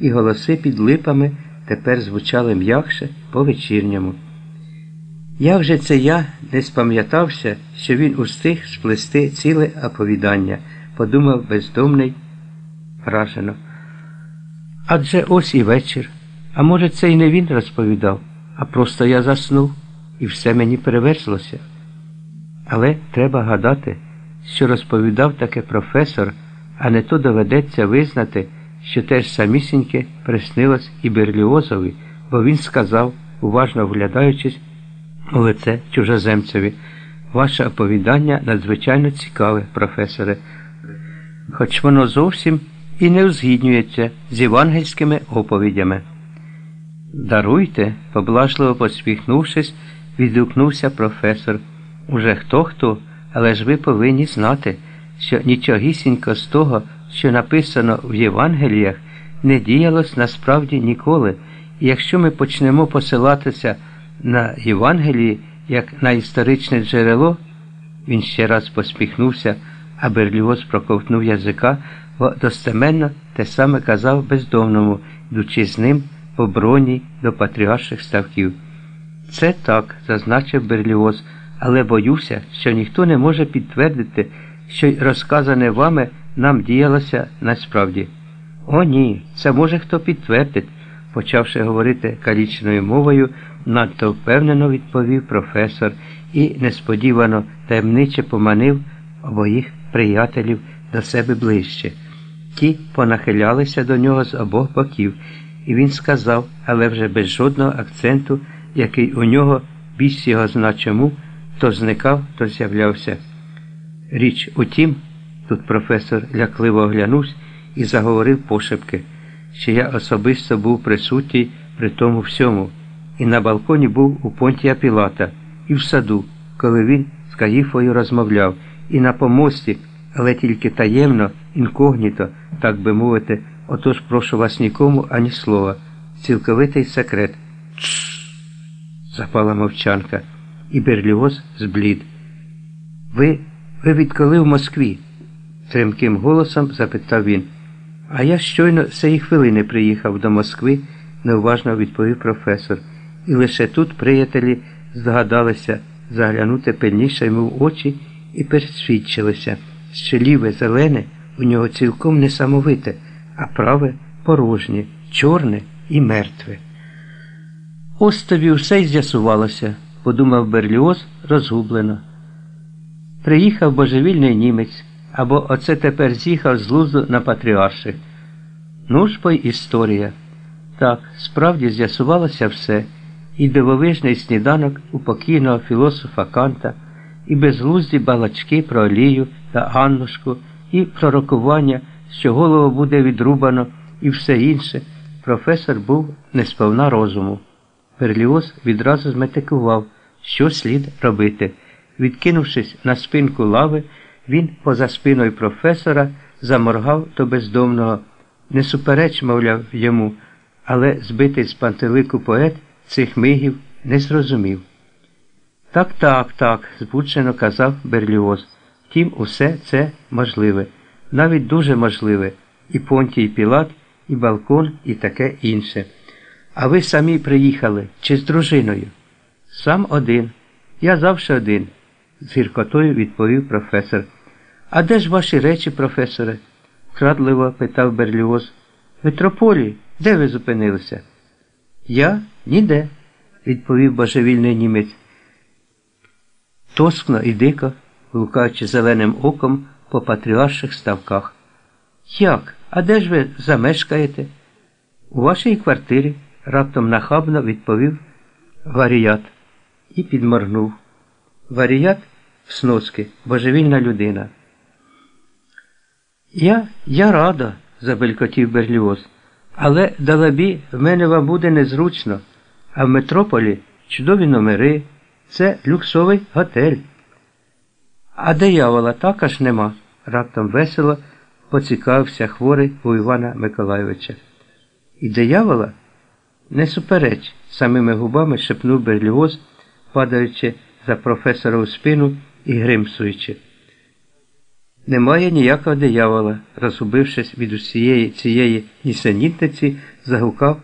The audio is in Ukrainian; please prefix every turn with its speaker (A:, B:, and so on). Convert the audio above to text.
A: і голоси під липами тепер звучали м'якше по вечірньому. Як же це я не спам'ятався, що він устиг сплести ціле оповідання, подумав бездомний вражено. Адже ось і вечір. А може, це й не він розповідав, а просто я заснув, і все мені переверзлося. Але треба гадати, що розповідав таке професор, а не то доведеться визнати, що теж самісіньке приснилось і Берліозові, бо він сказав, уважно вглядаючись у лице чужоземцеві, ваше оповідання надзвичайно цікаве, професоре, хоч воно зовсім і не узгіднюється з євангельськими оповідями. Даруйте, поблажливо посміхнувшись, відгукнувся професор. Уже хто хто, але ж ви повинні знати, що нічогісінько з того, що написано в Євангеліях, не діялось насправді ніколи. І якщо ми почнемо посилатися на Євангелії як на історичне джерело, він ще раз посміхнувся, а Берліоз проковтнув язика, бо достеменно те саме казав бездомному, йдучи з ним по броні до патріарших ставків. Це так, зазначив Берліоз, але боюся, що ніхто не може підтвердити, що й розказане вами нам діялося насправді. О, ні, це може хто підтвердить, почавши говорити калічною мовою, надто впевнено відповів професор і несподівано таємниче поманив обоїх приятелів до себе ближче. Ті понахилялися до нього з обох боків, і він сказав, але вже без жодного акценту, який у нього більш його зна чому, то зникав, то з'являвся. Річ у тім, тут професор лякливо оглянувся і заговорив пошепки, що я особисто був присутній при тому всьому, і на балконі був у Понтія Пілата, і в саду, коли він з Каїфою розмовляв, і на помості, але тільки таємно, інкогніто, так би мовити, отож прошу вас нікому ані слова. Цілковитий секрет. Запала мовчанка, і Берліоз зблід. Ви, ви відколи в Москві? Тремким голосом запитав він. А я щойно цієї хвилини приїхав до Москви, неуважно відповів професор, і лише тут приятелі здогадалися заглянути пильніше йому в очі і пересвідчилися, що ліве зелене у нього цілком несамовите, а праве порожнє, чорне і мертве. Ось тобі все й з'ясувалося, подумав Берліоз розгублено. Приїхав божевільний німець, або оце тепер з'їхав з лузу на патріарших. Ну ж бо й історія. Так, справді з'ясувалося все, і дивовижний сніданок у покійного філософа Канта, і безглузді балачки про Олію та Аннушку, і пророкування, що голову буде відрубано, і все інше. Професор був несповна розуму. Берліоз відразу зметикував, що слід робити. Відкинувшись на спинку лави, він поза спиною професора заморгав до бездомного. Не супереч, мовляв, йому, але збитий з пантелику поет цих мигів не зрозумів. Так, так, так, збуджено казав Берліоз. Втім, усе це можливе, навіть дуже можливе, і Понтій Пілат, і балкон, і таке інше. А ви самі приїхали чи з дружиною? Сам один. Я завжди один, з гіркотою відповів професор. А де ж ваші речі, професоре? вкрадливо питав Берліоз. Митрополі, де ви зупинилися? Я ніде, відповів божевільний німець. Тоскно і дико, лукаючи зеленим оком по патріарших ставках. Як? А де ж ви замешкаєте? У вашій квартирі, раптом нахабно відповів варіят і підморгнув. Варіят сноски, божевільна людина. Я я рада, забелькотів Берліоз, але далебі в мене вам буде незручно, а в метрополі чудові номери, це люксовий готель. А диявола також нема, раптом весело поцікавився хворий у Івана Миколайовича. І диявола? Не супереч, самими губами шепнув Берліоз, падаючи за професора у спину і гримсуючи. Немає ніякого диявола, розгубившись від усієї цієї нісенітниці, загукав